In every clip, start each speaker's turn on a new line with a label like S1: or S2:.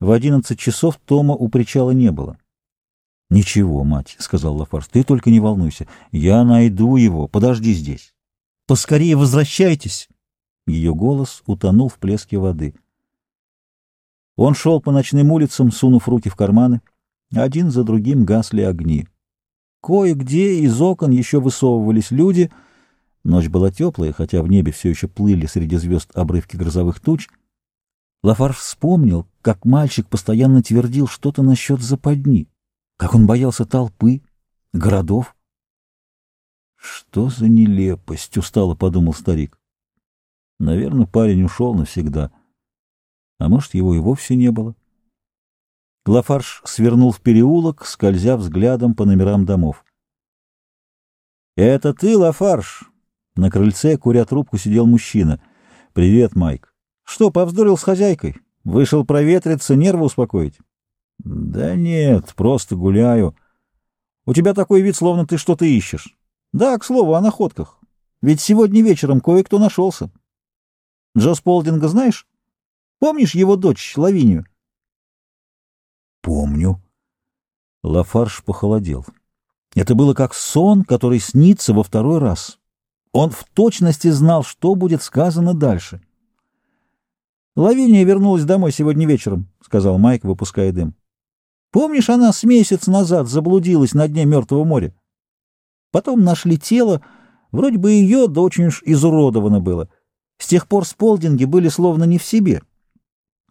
S1: В одиннадцать часов Тома у причала не было. — Ничего, мать, — сказал Лафарс, — ты только не волнуйся. Я найду его. Подожди здесь. — Поскорее возвращайтесь. Ее голос утонул в плеске воды. Он шел по ночным улицам, сунув руки в карманы. Один за другим гасли огни. Кое-где из окон еще высовывались люди. Ночь была теплая, хотя в небе все еще плыли среди звезд обрывки грозовых туч. Лафарж вспомнил, как мальчик постоянно твердил что-то насчет западни, как он боялся толпы, городов. «Что за нелепость!» — устало подумал старик. «Наверное, парень ушел навсегда. А может, его и вовсе не было». Лафарж свернул в переулок, скользя взглядом по номерам домов. «Это ты, Лафарж?» На крыльце, куря трубку, сидел мужчина. «Привет, Майк. Что, повздорил с хозяйкой? Вышел проветриться, нервы успокоить?» «Да нет, просто гуляю. У тебя такой вид, словно ты что-то ищешь. Да, к слову, о находках. Ведь сегодня вечером кое-кто нашелся. Джо Сполдинга знаешь? Помнишь его дочь, Лавинию?» «Помню». Лафарш похолодел. Это было как сон, который снится во второй раз. Он в точности знал, что будет сказано дальше. «Лавиния вернулась домой сегодня вечером», — сказал Майк, выпуская дым. «Помнишь, она с месяц назад заблудилась на дне Мертвого моря? Потом нашли тело, вроде бы ее, да очень уж изуродовано было. С тех пор сполдинги были словно не в себе».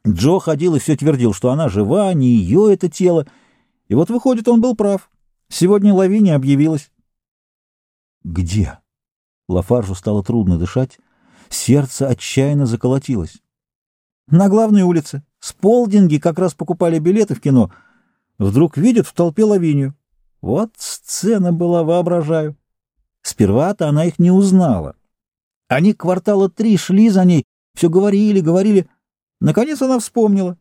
S1: Джо ходил и все твердил, что она жива, не ее это тело. И вот, выходит, он был прав. Сегодня Лавиния объявилась. Где? Лафаржу стало трудно дышать. Сердце отчаянно заколотилось. На главной улице. С полдинги как раз покупали билеты в кино. Вдруг видят в толпе Лавинию. Вот сцена была, воображаю. Сперва-то она их не узнала. Они квартала три шли за ней, все говорили, говорили. Наконец она вспомнила.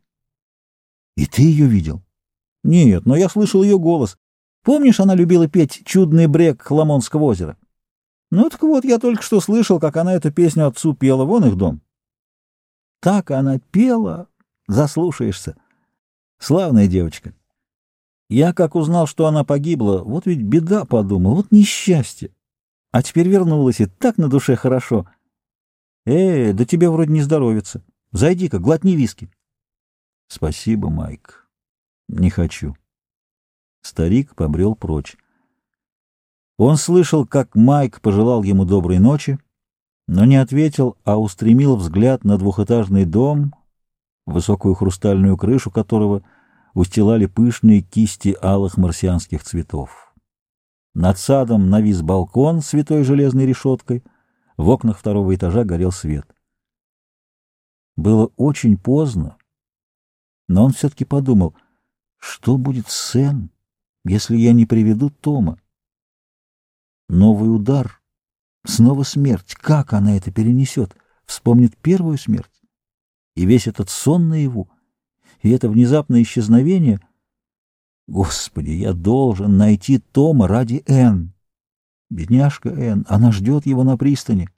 S1: — И ты ее видел? — Нет, но я слышал ее голос. Помнишь, она любила петь «Чудный брег Хламонского озера»? Ну так вот, я только что слышал, как она эту песню отцу пела, вон их дом. Так она пела, заслушаешься. Славная девочка. Я как узнал, что она погибла, вот ведь беда, подумал, вот несчастье. А теперь вернулась, и так на душе хорошо. Э, да тебе вроде не здоровится. Зайди-ка, глотни виски. — Спасибо, Майк. Не хочу. Старик побрел прочь. Он слышал, как Майк пожелал ему доброй ночи, но не ответил, а устремил взгляд на двухэтажный дом, высокую хрустальную крышу которого устилали пышные кисти алых марсианских цветов. Над садом навис балкон с святой железной решеткой, в окнах второго этажа горел свет. Было очень поздно, но он все-таки подумал, что будет с Сен, если я не приведу Тома? Новый удар, снова смерть. Как она это перенесет? Вспомнит первую смерть? И весь этот сон наяву, и это внезапное исчезновение. Господи, я должен найти Тома ради Энн. Бедняжка Энн, она ждет его на пристани.